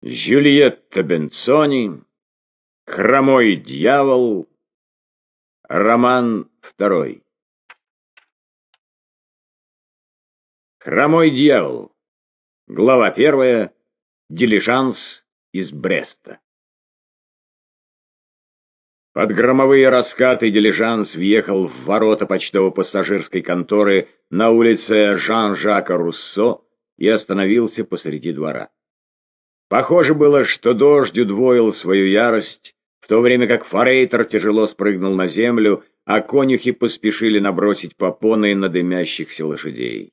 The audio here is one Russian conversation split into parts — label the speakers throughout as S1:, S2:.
S1: Жюльетта Бенцони, Хромой дьявол, роман второй. Хромой дьявол. Глава первая. Дилижанс из Бреста. Под громовые раскаты дилижанс въехал в ворота почтово-пассажирской конторы на улице Жан-Жака Руссо и остановился посреди двора. Похоже было, что дождь удвоил свою ярость, в то время как форейтер тяжело спрыгнул на землю, а конюхи поспешили набросить попоны на дымящихся лошадей.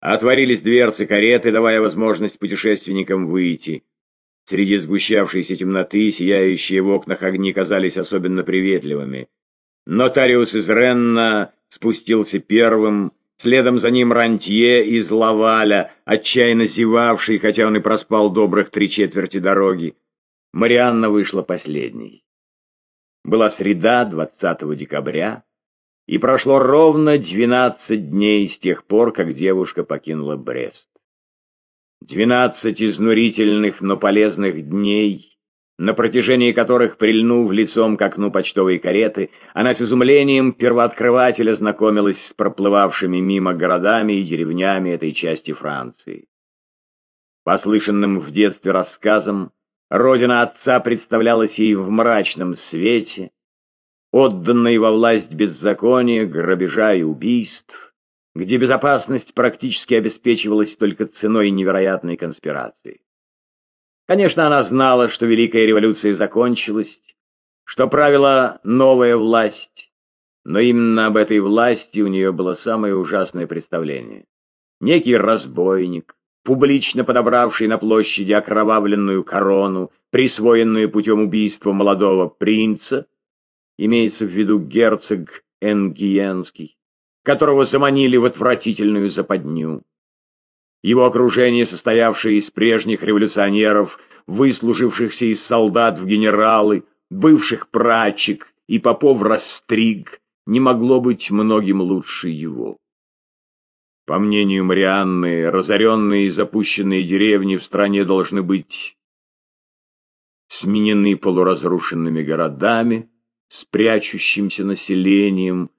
S1: Отворились дверцы кареты, давая возможность путешественникам выйти. Среди сгущавшейся темноты сияющие в окнах огни казались особенно приветливыми. Нотариус из Ренна спустился первым, Следом за ним рантье из Лаваля, отчаянно зевавший, хотя он и проспал добрых три четверти дороги. Марианна вышла последней. Была среда, 20 декабря, и прошло ровно двенадцать дней с тех пор, как девушка покинула Брест. Двенадцать изнурительных, но полезных дней — на протяжении которых, прильнув лицом к окну почтовой кареты, она с изумлением первооткрывателя знакомилась с проплывавшими мимо городами и деревнями этой части Франции. Послышанным в детстве рассказом, родина отца представлялась ей в мрачном свете, отданной во власть беззакония, грабежа и убийств, где безопасность практически обеспечивалась только ценой невероятной конспирации. Конечно, она знала, что Великая революция закончилась, что правила новая власть, но именно об этой власти у нее было самое ужасное представление. Некий разбойник, публично подобравший на площади окровавленную корону, присвоенную путем убийства молодого принца, имеется в виду герцог Энгиенский, которого заманили в отвратительную западню. Его окружение, состоявшее из прежних революционеров, выслужившихся из солдат в генералы, бывших прачек и попов растриг, не могло быть многим лучше его. По мнению Марианны, разоренные и запущенные деревни в стране должны быть сменены полуразрушенными городами, с прячущимся населением,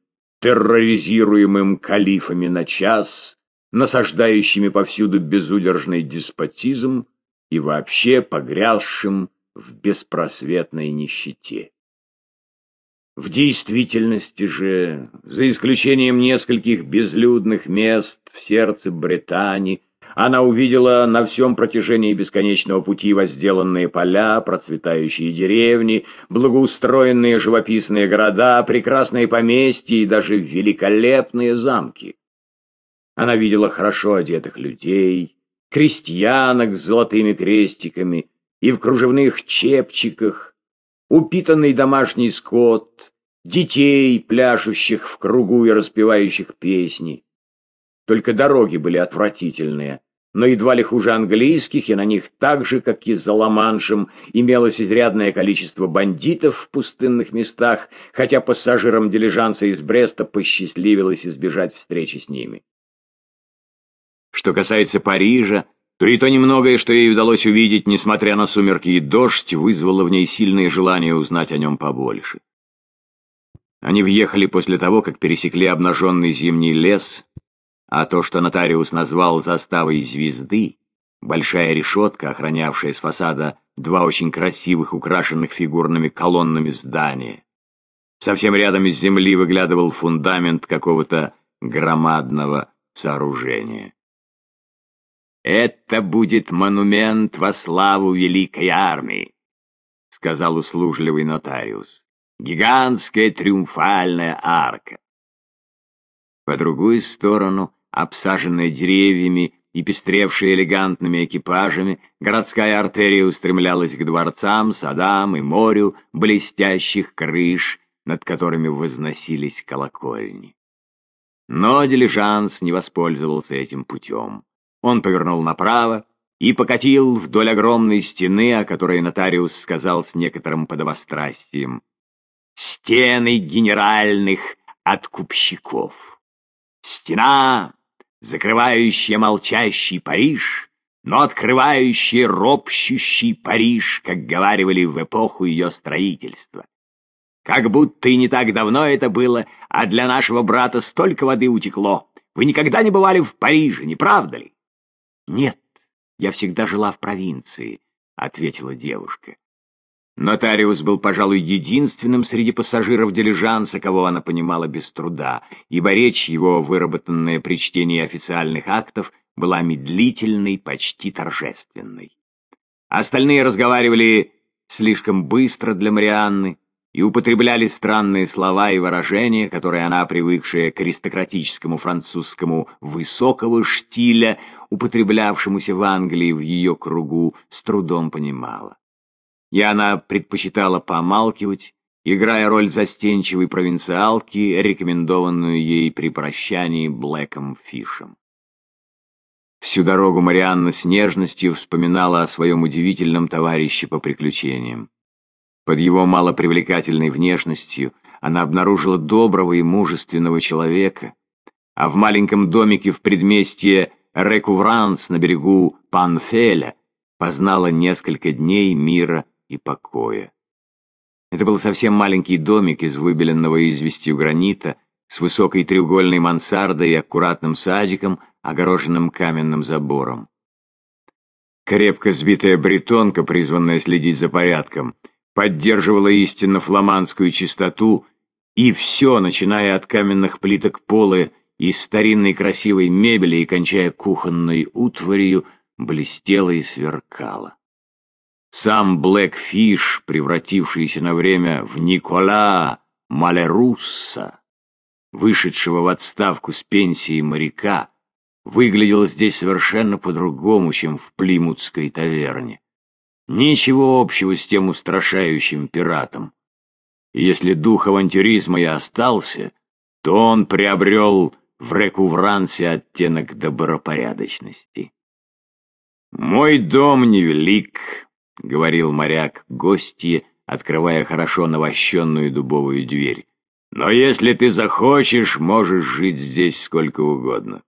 S1: терроризируемым калифами на час, насаждающими повсюду безудержный деспотизм и вообще погрязшим в беспросветной нищете. В действительности же, за исключением нескольких безлюдных мест в сердце Британии, она увидела на всем протяжении бесконечного пути возделанные поля, процветающие деревни, благоустроенные живописные города, прекрасные поместья и даже великолепные замки. Она видела хорошо одетых людей, крестьянок с золотыми крестиками и в кружевных чепчиках, упитанный домашний скот, детей, пляшущих в кругу и распевающих песни. Только дороги были отвратительные, но едва ли хуже английских, и на них так же, как и за Ла-Маншем, имелось изрядное количество бандитов в пустынных местах, хотя пассажирам дилижанса из Бреста посчастливилось избежать встречи с ними. Что касается Парижа, то и то немногое, что ей удалось увидеть, несмотря на сумерки и дождь, вызвало в ней сильное желание узнать о нем побольше. Они въехали после того, как пересекли обнаженный зимний лес, а то, что нотариус назвал заставой звезды, большая решетка, охранявшая с фасада два очень красивых, украшенных фигурными колоннами здания. Совсем рядом из земли выглядывал фундамент какого-то громадного сооружения. «Это будет монумент во славу великой армии», — сказал услужливый нотариус. «Гигантская триумфальная арка». По другую сторону, обсаженная деревьями и пестревшая элегантными экипажами, городская артерия устремлялась к дворцам, садам и морю блестящих крыш, над которыми возносились колокольни. Но дилижанс не воспользовался этим путем. Он повернул направо и покатил вдоль огромной стены, о которой нотариус сказал с некоторым подобострастием. «Стены генеральных откупщиков. Стена, закрывающая молчащий Париж, но открывающий ропщущий Париж, как говаривали в эпоху ее строительства. Как будто и не так давно это было, а для нашего брата столько воды утекло. Вы никогда не бывали в Париже, не правда ли? Нет, я всегда жила в провинции, — ответила девушка. Нотариус был, пожалуй, единственным среди пассажиров дилижанса, кого она понимала без труда, ибо речь его, выработанная при чтении официальных актов, была медлительной, почти торжественной. Остальные разговаривали слишком быстро для Марианны и употребляли странные слова и выражения, которые она, привыкшая к аристократическому французскому высокого штиля, употреблявшемуся в Англии в ее кругу, с трудом понимала и она предпочитала помалкивать, играя роль застенчивой провинциалки, рекомендованную ей при прощании Блэком Фишем. Всю дорогу Марианна с нежностью вспоминала о своем удивительном товарище по приключениям. Под его малопривлекательной внешностью она обнаружила доброго и мужественного человека, а в маленьком домике в предместье Рекувранс на берегу Панфеля познала несколько дней мира и покоя. Это был совсем маленький домик из выбеленного известью гранита, с высокой треугольной мансардой и аккуратным садиком, огороженным каменным забором. Крепко сбитая бретонка, призванная следить за порядком, поддерживала истинно фламандскую чистоту, и все, начиная от каменных плиток пола и старинной красивой мебели и кончая кухонной утварью, блестело и сверкало. Сам Блэкфиш, превратившийся на время в Никола Малерусса, вышедшего в отставку с пенсии моряка, выглядел здесь совершенно по-другому, чем в Плимутской таверне. Ничего общего с тем устрашающим пиратом. Если дух авантюризма и остался, то он приобрел в Рекуврансе оттенок добропорядочности. «Мой дом невелик», — говорил моряк гостье, открывая хорошо навощенную дубовую дверь. «Но если ты захочешь, можешь жить здесь сколько угодно.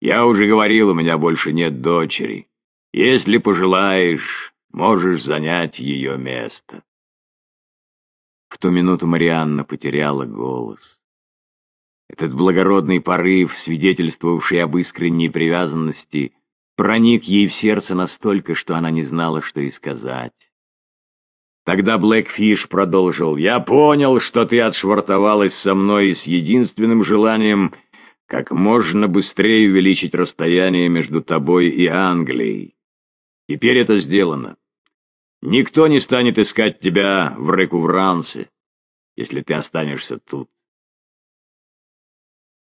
S1: Я уже говорил, у меня больше нет дочери. Если пожелаешь, можешь занять ее место». В ту минуту Марианна потеряла голос. Этот благородный порыв, свидетельствовавший об искренней привязанности, проник ей в сердце настолько, что она не знала, что и сказать. Тогда Блэкфиш продолжил. «Я понял, что ты отшвартовалась со мной с единственным желанием как можно быстрее увеличить расстояние между тобой и Англией. Теперь это сделано. Никто не станет искать тебя в Рекуврансе, если ты останешься тут».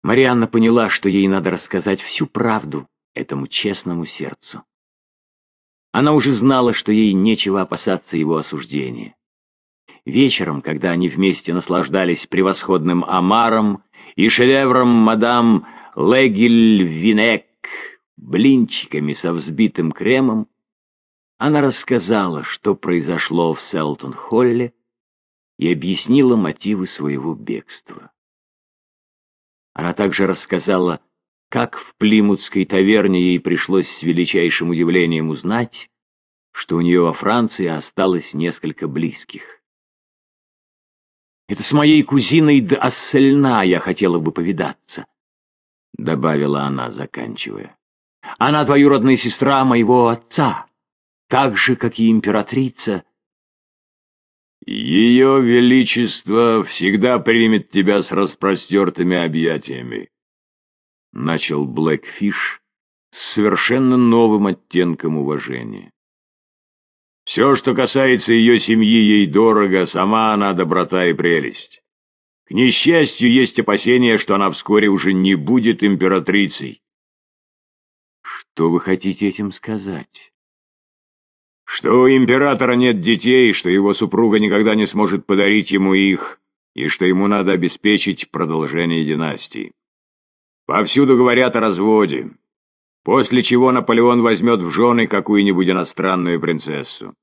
S1: Марианна поняла, что ей надо рассказать всю правду, этому честному сердцу. Она уже знала, что ей нечего опасаться его осуждения. Вечером, когда они вместе наслаждались превосходным омаром и шедевром мадам Легель-Винек, блинчиками со взбитым кремом, она рассказала, что произошло в Селтон-Холле, и объяснила мотивы своего бегства. Она также рассказала как в Плимутской таверне ей пришлось с величайшим удивлением узнать, что у нее во Франции осталось несколько близких. «Это с моей кузиной де Ассельна я хотела бы повидаться», — добавила она, заканчивая. «Она двоюродная сестра моего отца, так же, как и императрица». «Ее Величество всегда примет тебя с распростертыми объятиями», — начал Блэкфиш с совершенно новым оттенком уважения. «Все, что касается ее семьи, ей дорого, сама она доброта и прелесть. К несчастью, есть опасения, что она вскоре уже не будет императрицей». «Что вы хотите этим сказать?» «Что у императора нет детей, что его супруга никогда не сможет подарить ему их, и что ему надо обеспечить продолжение династии». Повсюду говорят о разводе, после чего Наполеон возьмет в жены какую-нибудь иностранную принцессу.